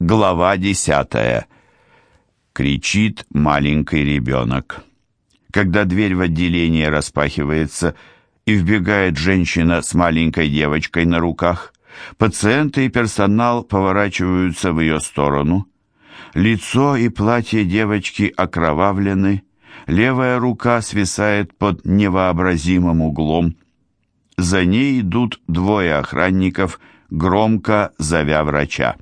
Глава десятая. Кричит маленький ребенок. Когда дверь в отделение распахивается и вбегает женщина с маленькой девочкой на руках, пациенты и персонал поворачиваются в ее сторону. Лицо и платье девочки окровавлены, левая рука свисает под невообразимым углом. За ней идут двое охранников, громко зовя врача.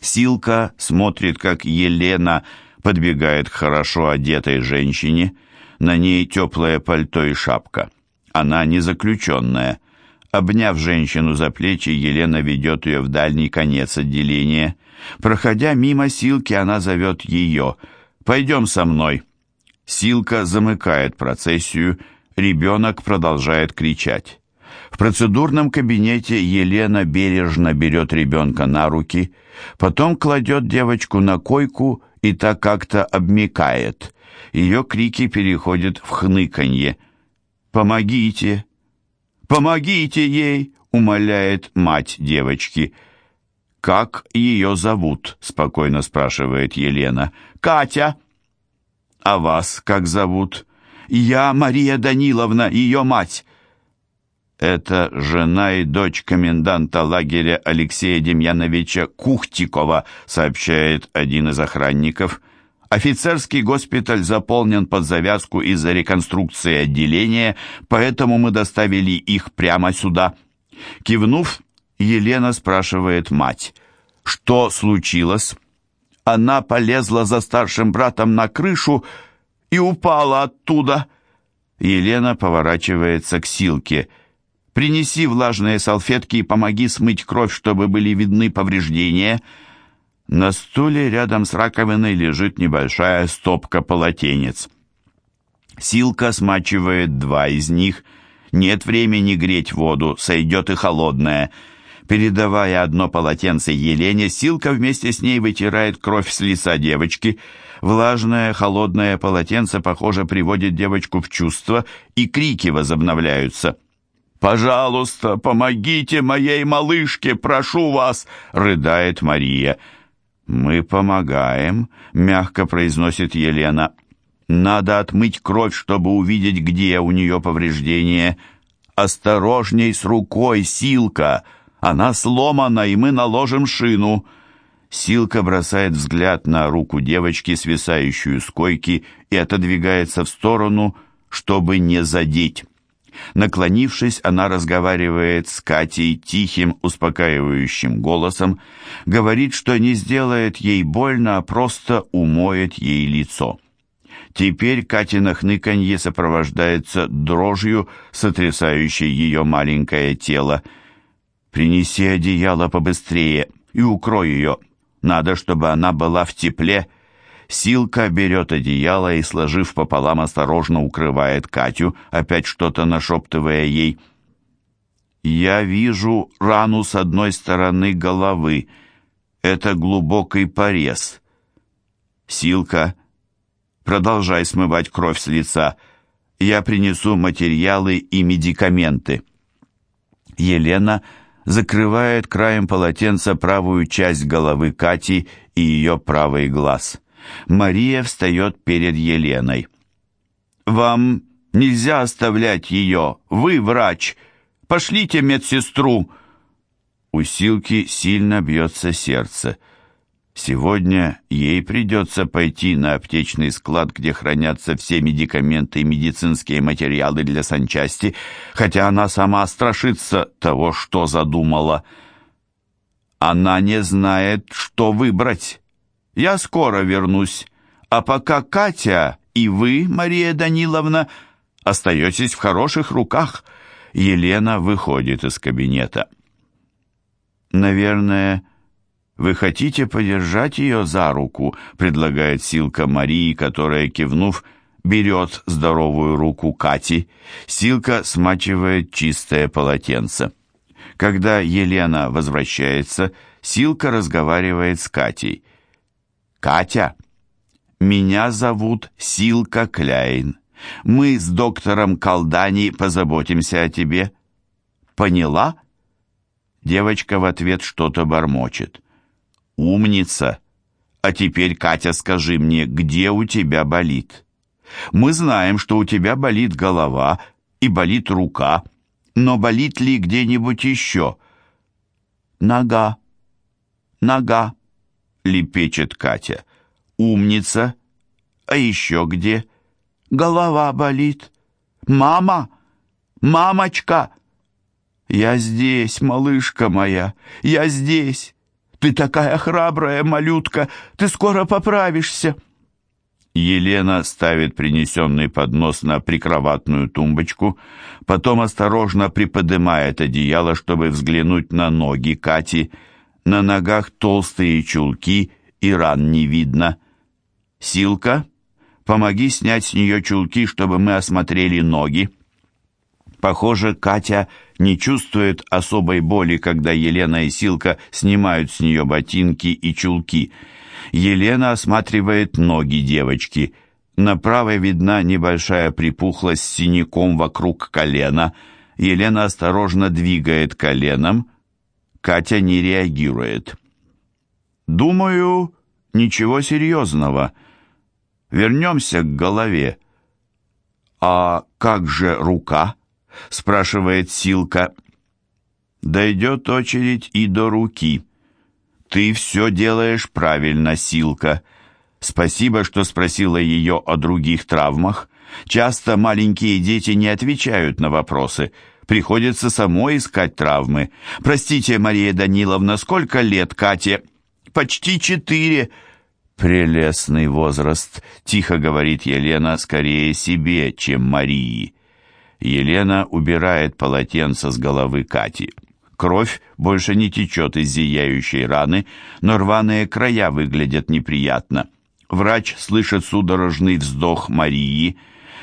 Силка смотрит, как Елена подбегает к хорошо одетой женщине. На ней теплое пальто и шапка. Она не заключенная. Обняв женщину за плечи, Елена ведет ее в дальний конец отделения. Проходя мимо Силки, она зовет ее. «Пойдем со мной». Силка замыкает процессию, ребенок продолжает кричать. В процедурном кабинете Елена бережно берет ребенка на руки, потом кладет девочку на койку и так как-то обмикает. Ее крики переходят в хныканье. «Помогите! Помогите ей!» — умоляет мать девочки. «Как ее зовут?» — спокойно спрашивает Елена. «Катя!» «А вас как зовут?» «Я Мария Даниловна, ее мать!» Это жена и дочь коменданта лагеря Алексея Демьяновича Кухтикова, сообщает один из охранников. Офицерский госпиталь заполнен под завязку из-за реконструкции отделения, поэтому мы доставили их прямо сюда. Кивнув, Елена спрашивает мать, что случилось? Она полезла за старшим братом на крышу и упала оттуда. Елена поворачивается к Силке – Принеси влажные салфетки и помоги смыть кровь, чтобы были видны повреждения. На стуле рядом с раковиной лежит небольшая стопка полотенец. Силка смачивает два из них. Нет времени греть воду, сойдет и холодная. Передавая одно полотенце Елене, Силка вместе с ней вытирает кровь с лица девочки. Влажное, холодное полотенце, похоже, приводит девочку в чувство, и крики возобновляются. «Пожалуйста, помогите моей малышке, прошу вас!» — рыдает Мария. «Мы помогаем», — мягко произносит Елена. «Надо отмыть кровь, чтобы увидеть, где у нее повреждение. Осторожней с рукой, Силка! Она сломана, и мы наложим шину». Силка бросает взгляд на руку девочки, свисающую с койки, и отодвигается в сторону, чтобы не задеть. Наклонившись, она разговаривает с Катей тихим, успокаивающим голосом, говорит, что не сделает ей больно, а просто умоет ей лицо. Теперь Катина хныканье сопровождается дрожью, сотрясающей ее маленькое тело. «Принеси одеяло побыстрее и укрой ее. Надо, чтобы она была в тепле», Силка берет одеяло и, сложив пополам, осторожно укрывает Катю, опять что-то нашептывая ей. «Я вижу рану с одной стороны головы. Это глубокий порез. Силка, продолжай смывать кровь с лица. Я принесу материалы и медикаменты». Елена закрывает краем полотенца правую часть головы Кати и ее правый глаз. Мария встает перед Еленой. «Вам нельзя оставлять ее. Вы врач. Пошлите медсестру». У Силки сильно бьется сердце. Сегодня ей придется пойти на аптечный склад, где хранятся все медикаменты и медицинские материалы для санчасти, хотя она сама страшится того, что задумала. Она не знает, что выбрать. Я скоро вернусь. А пока Катя и вы, Мария Даниловна, остаетесь в хороших руках. Елена выходит из кабинета. Наверное, вы хотите подержать ее за руку, предлагает Силка Марии, которая, кивнув, берет здоровую руку Кати. Силка смачивает чистое полотенце. Когда Елена возвращается, Силка разговаривает с Катей. «Катя, меня зовут Силка Кляйн. Мы с доктором Колдани позаботимся о тебе». «Поняла?» Девочка в ответ что-то бормочет. Умница. А теперь, Катя, скажи мне, где у тебя болит? Мы знаем, что у тебя болит голова и болит рука, но болит ли где-нибудь еще? Нога, нога, лепечет Катя. Умница. А еще где? Голова болит. Мама, мамочка. Я здесь, малышка моя, я здесь. Ты такая храбрая, малютка, ты скоро поправишься. Елена ставит принесенный поднос на прикроватную тумбочку, потом осторожно приподнимает одеяло, чтобы взглянуть на ноги Кати. На ногах толстые чулки и ран не видно. «Силка, помоги снять с нее чулки, чтобы мы осмотрели ноги». Похоже, Катя не чувствует особой боли, когда Елена и Силка снимают с нее ботинки и чулки. Елена осматривает ноги девочки. На правой видна небольшая припухлость с синяком вокруг колена. Елена осторожно двигает коленом. Катя не реагирует. «Думаю, ничего серьезного. Вернемся к голове. А как же рука?» — спрашивает Силка. «Дойдет очередь и до руки. Ты все делаешь правильно, Силка. Спасибо, что спросила ее о других травмах. Часто маленькие дети не отвечают на вопросы. Приходится самой искать травмы. Простите, Мария Даниловна, сколько лет Кате?» «Почти четыре». «Прелестный возраст», — тихо говорит Елена, скорее себе, чем Марии. Елена убирает полотенце с головы Кати. Кровь больше не течет из зияющей раны, но рваные края выглядят неприятно. Врач слышит судорожный вздох Марии.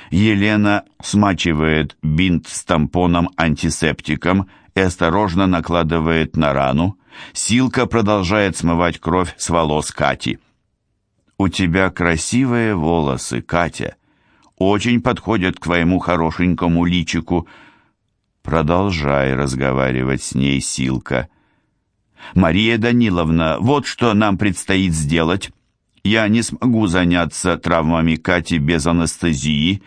Елена смачивает бинт с тампоном-антисептиком и осторожно накладывает на рану. Силка продолжает смывать кровь с волос Кати. «У тебя красивые волосы, Катя очень подходят к твоему хорошенькому личику. Продолжай разговаривать с ней, Силка. Мария Даниловна, вот что нам предстоит сделать. Я не смогу заняться травмами Кати без анестезии.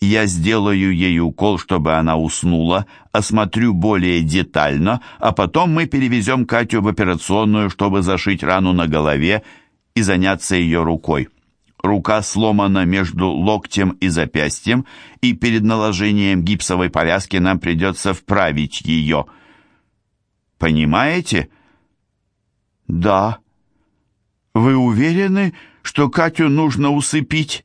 Я сделаю ей укол, чтобы она уснула, осмотрю более детально, а потом мы перевезем Катю в операционную, чтобы зашить рану на голове и заняться ее рукой. Рука сломана между локтем и запястьем, и перед наложением гипсовой повязки нам придется вправить ее. Понимаете? Да. Вы уверены, что Катю нужно усыпить?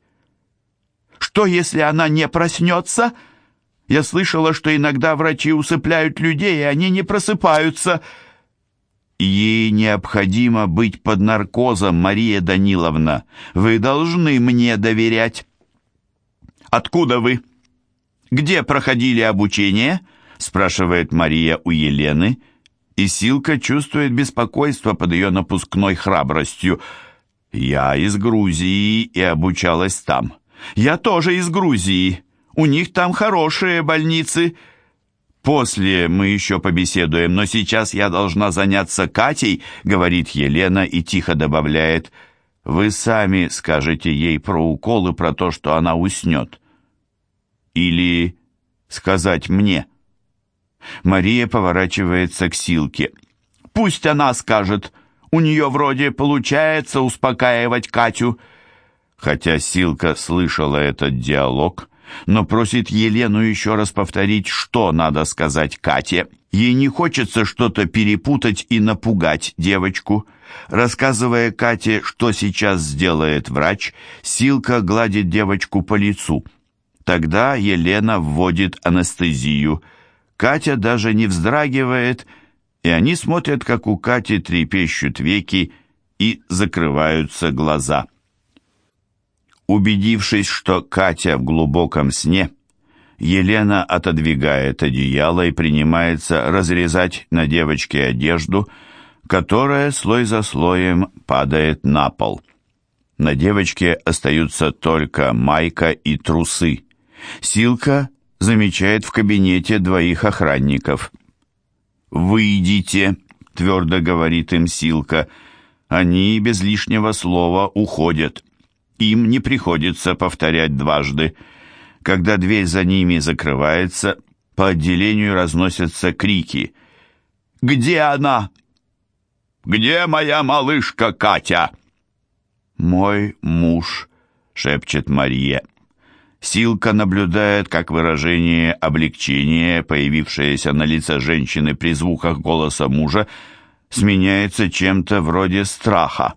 Что, если она не проснется? Я слышала, что иногда врачи усыпляют людей, и они не просыпаются. Ей необходимо быть под наркозом, Мария Даниловна. Вы должны мне доверять. Откуда вы? Где проходили обучение? спрашивает Мария у Елены. И Силка чувствует беспокойство под ее напускной храбростью. Я из Грузии и обучалась там. Я тоже из Грузии. У них там хорошие больницы. «После мы еще побеседуем, но сейчас я должна заняться Катей», — говорит Елена и тихо добавляет. «Вы сами скажете ей про уколы, про то, что она уснет». «Или сказать мне». Мария поворачивается к Силке. «Пусть она скажет. У нее вроде получается успокаивать Катю». Хотя Силка слышала этот диалог, но просит Елену еще раз повторить, что надо сказать Кате. Ей не хочется что-то перепутать и напугать девочку. Рассказывая Кате, что сейчас сделает врач, Силка гладит девочку по лицу. Тогда Елена вводит анестезию. Катя даже не вздрагивает, и они смотрят, как у Кати трепещут веки и закрываются глаза. Убедившись, что Катя в глубоком сне, Елена отодвигает одеяло и принимается разрезать на девочке одежду, которая слой за слоем падает на пол. На девочке остаются только майка и трусы. Силка замечает в кабинете двоих охранников. «Выйдите», — твердо говорит им Силка, — Они без лишнего слова уходят. Им не приходится повторять дважды. Когда дверь за ними закрывается, по отделению разносятся крики. «Где она?» «Где моя малышка Катя?» «Мой муж», — шепчет Мария. Силка наблюдает, как выражение облегчения, появившееся на лице женщины при звуках голоса мужа, сменяется чем-то вроде страха.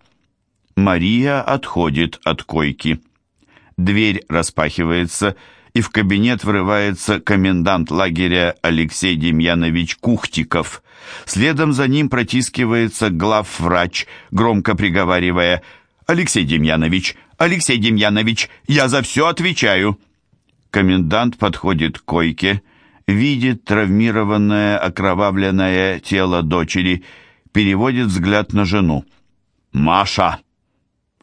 Мария отходит от койки. Дверь распахивается, и в кабинет врывается комендант лагеря Алексей Демьянович Кухтиков. Следом за ним протискивается главврач, громко приговаривая «Алексей Демьянович, Алексей Демьянович, я за все отвечаю!» Комендант подходит к койке, видит травмированное, окровавленное тело дочери, переводит взгляд на жену. «Маша!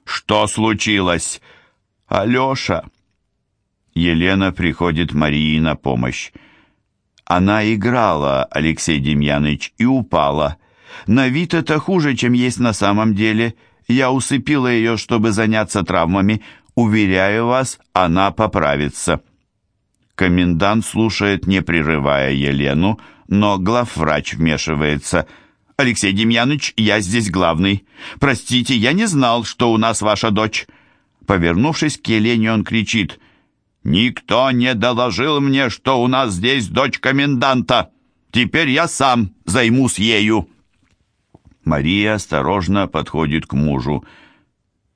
Что случилось?» «Алеша!» Елена приходит Марии на помощь. Она играла, Алексей Демьяныч, и упала. На вид это хуже, чем есть на самом деле. Я усыпила ее, чтобы заняться травмами. Уверяю вас, она поправится. Комендант слушает, не прерывая Елену, но главврач вмешивается. «Алексей Демьяныч, я здесь главный. Простите, я не знал, что у нас ваша дочь». Повернувшись к Елене, он кричит – «Никто не доложил мне, что у нас здесь дочь коменданта. Теперь я сам займусь ею». Мария осторожно подходит к мужу.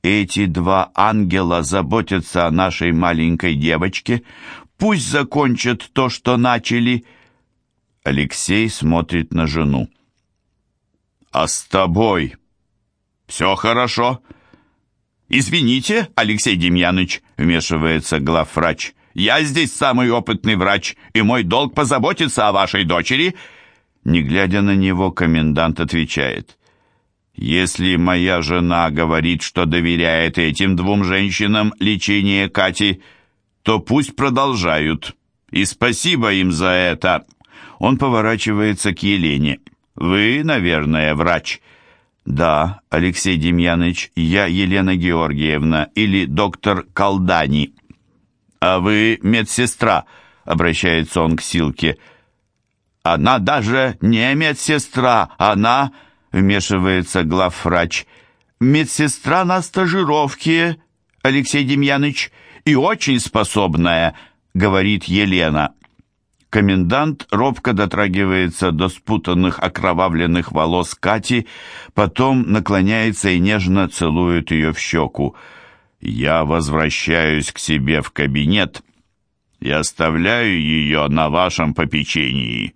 «Эти два ангела заботятся о нашей маленькой девочке. Пусть закончат то, что начали». Алексей смотрит на жену. «А с тобой все хорошо?» «Извините, Алексей Демьяныч», — вмешивается главврач. «Я здесь самый опытный врач, и мой долг позаботиться о вашей дочери». Не глядя на него, комендант отвечает. «Если моя жена говорит, что доверяет этим двум женщинам лечение Кати, то пусть продолжают. И спасибо им за это». Он поворачивается к Елене. «Вы, наверное, врач». «Да, Алексей Демьяныч, я Елена Георгиевна или доктор Колдани». «А вы медсестра», — обращается он к Силке. «Она даже не медсестра, она...» — вмешивается главврач. «Медсестра на стажировке, Алексей Демьяныч, и очень способная», — говорит Елена. Комендант робко дотрагивается до спутанных окровавленных волос Кати, потом наклоняется и нежно целует ее в щеку. «Я возвращаюсь к себе в кабинет и оставляю ее на вашем попечении.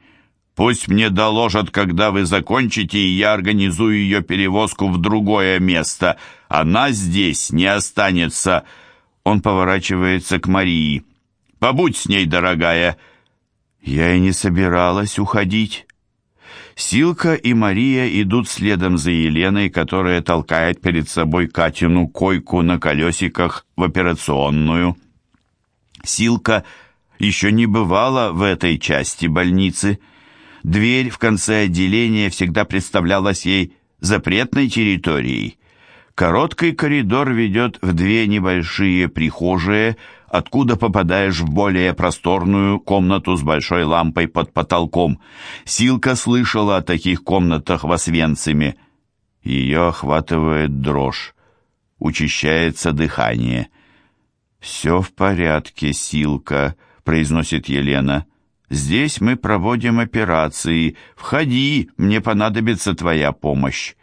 Пусть мне доложат, когда вы закончите, и я организую ее перевозку в другое место. Она здесь не останется». Он поворачивается к Марии. «Побудь с ней, дорогая». Я и не собиралась уходить. Силка и Мария идут следом за Еленой, которая толкает перед собой Катину койку на колесиках в операционную. Силка еще не бывала в этой части больницы. Дверь в конце отделения всегда представлялась ей запретной территорией. Короткий коридор ведет в две небольшие прихожие, откуда попадаешь в более просторную комнату с большой лампой под потолком. Силка слышала о таких комнатах в Освенциме. Ее охватывает дрожь. Учащается дыхание. «Все в порядке, Силка», — произносит Елена. «Здесь мы проводим операции. Входи, мне понадобится твоя помощь».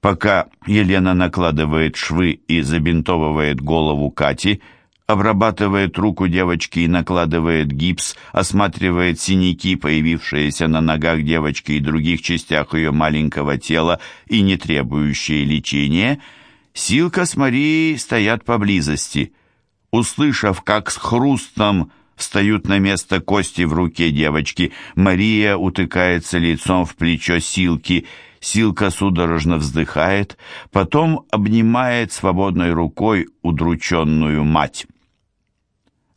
Пока Елена накладывает швы и забинтовывает голову Кати, — обрабатывает руку девочки и накладывает гипс, осматривает синяки, появившиеся на ногах девочки и других частях ее маленького тела и не требующие лечения, Силка с Марией стоят поблизости. Услышав, как с хрустом встают на место кости в руке девочки, Мария утыкается лицом в плечо Силки – Силка судорожно вздыхает, потом обнимает свободной рукой удрученную мать.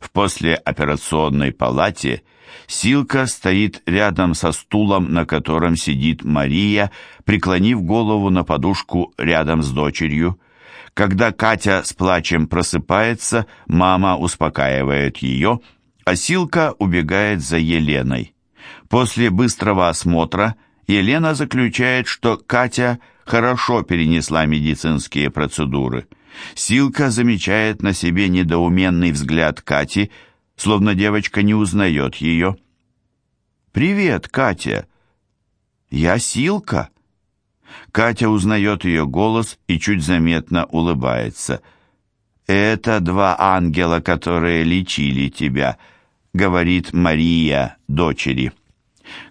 В послеоперационной палате Силка стоит рядом со стулом, на котором сидит Мария, преклонив голову на подушку рядом с дочерью. Когда Катя с плачем просыпается, мама успокаивает ее, а Силка убегает за Еленой. После быстрого осмотра Елена заключает, что Катя хорошо перенесла медицинские процедуры. Силка замечает на себе недоуменный взгляд Кати, словно девочка не узнает ее. «Привет, Катя!» «Я Силка!» Катя узнает ее голос и чуть заметно улыбается. «Это два ангела, которые лечили тебя», — говорит Мария дочери.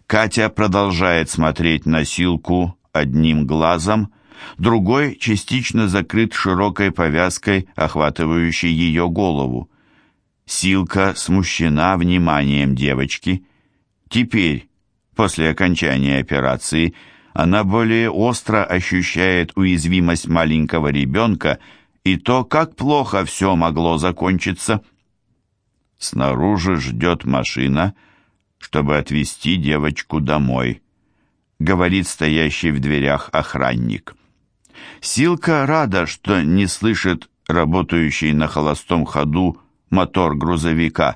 Катя продолжает смотреть на Силку одним глазом, другой частично закрыт широкой повязкой, охватывающей ее голову. Силка смущена вниманием девочки. Теперь, после окончания операции, она более остро ощущает уязвимость маленького ребенка и то, как плохо все могло закончиться. Снаружи ждет машина, чтобы отвезти девочку домой, говорит стоящий в дверях охранник. Силка рада, что не слышит работающий на холостом ходу мотор грузовика.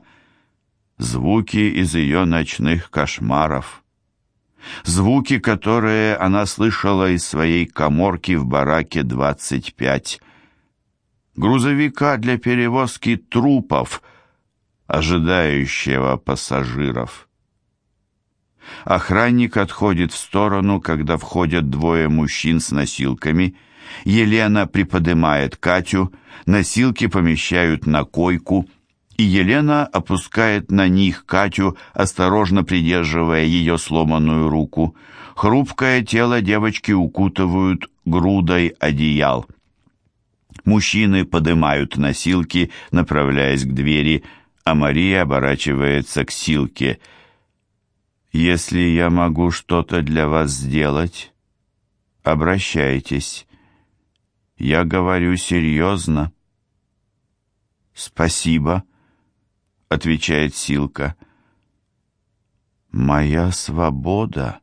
Звуки из ее ночных кошмаров. Звуки, которые она слышала из своей коморки в бараке 25. Грузовика для перевозки трупов, ожидающего пассажиров. Охранник отходит в сторону, когда входят двое мужчин с носилками. Елена приподнимает Катю, носилки помещают на койку, и Елена опускает на них Катю, осторожно придерживая ее сломанную руку. Хрупкое тело девочки укутывают грудой одеял. Мужчины поднимают носилки, направляясь к двери, а Мария оборачивается к Силке – если я могу что-то для вас сделать, обращайтесь. Я говорю серьезно. Спасибо, отвечает Силка. Моя свобода.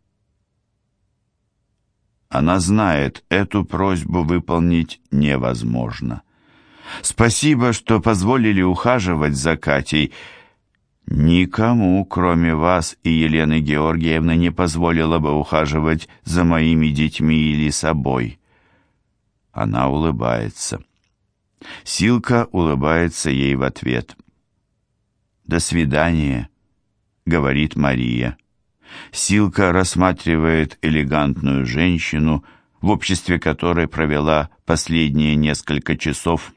Она знает, эту просьбу выполнить невозможно. Спасибо, что позволили ухаживать за Катей, Никому, кроме вас и Елены Георгиевны, не позволила бы ухаживать за моими детьми или собой. Она улыбается. Силка улыбается ей в ответ. «До свидания», — говорит Мария. Силка рассматривает элегантную женщину, в обществе которой провела последние несколько часов.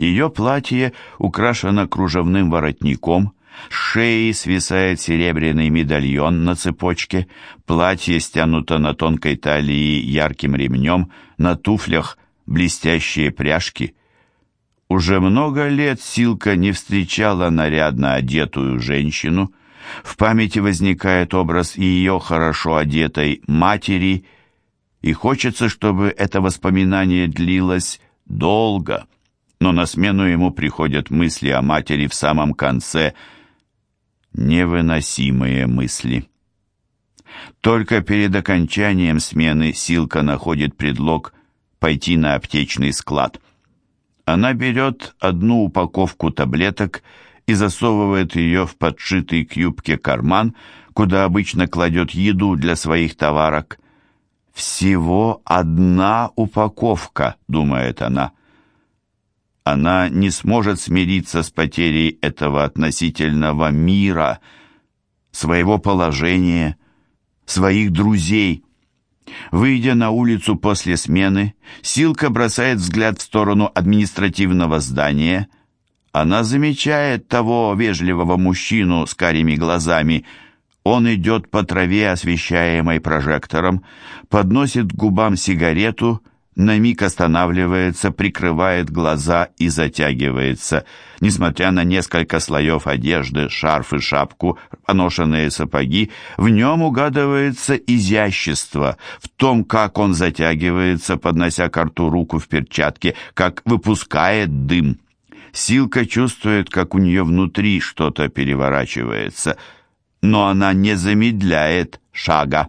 Ее платье украшено кружевным воротником — с шеи свисает серебряный медальон на цепочке, платье стянуто на тонкой талии ярким ремнем, на туфлях блестящие пряжки. Уже много лет Силка не встречала нарядно одетую женщину. В памяти возникает образ ее хорошо одетой матери, и хочется, чтобы это воспоминание длилось долго. Но на смену ему приходят мысли о матери в самом конце – невыносимые мысли. Только перед окончанием смены Силка находит предлог пойти на аптечный склад. Она берет одну упаковку таблеток и засовывает ее в подшитый к юбке карман, куда обычно кладет еду для своих товарок. «Всего одна упаковка», — думает она она не сможет смириться с потерей этого относительного мира, своего положения, своих друзей. Выйдя на улицу после смены, Силка бросает взгляд в сторону административного здания. Она замечает того вежливого мужчину с карими глазами. Он идет по траве, освещаемой прожектором, подносит к губам сигарету на миг останавливается, прикрывает глаза и затягивается. Несмотря на несколько слоев одежды, шарф и шапку, поношенные сапоги, в нем угадывается изящество, в том, как он затягивается, поднося к рту руку в перчатке, как выпускает дым. Силка чувствует, как у нее внутри что-то переворачивается, но она не замедляет шага.